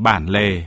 bản lề.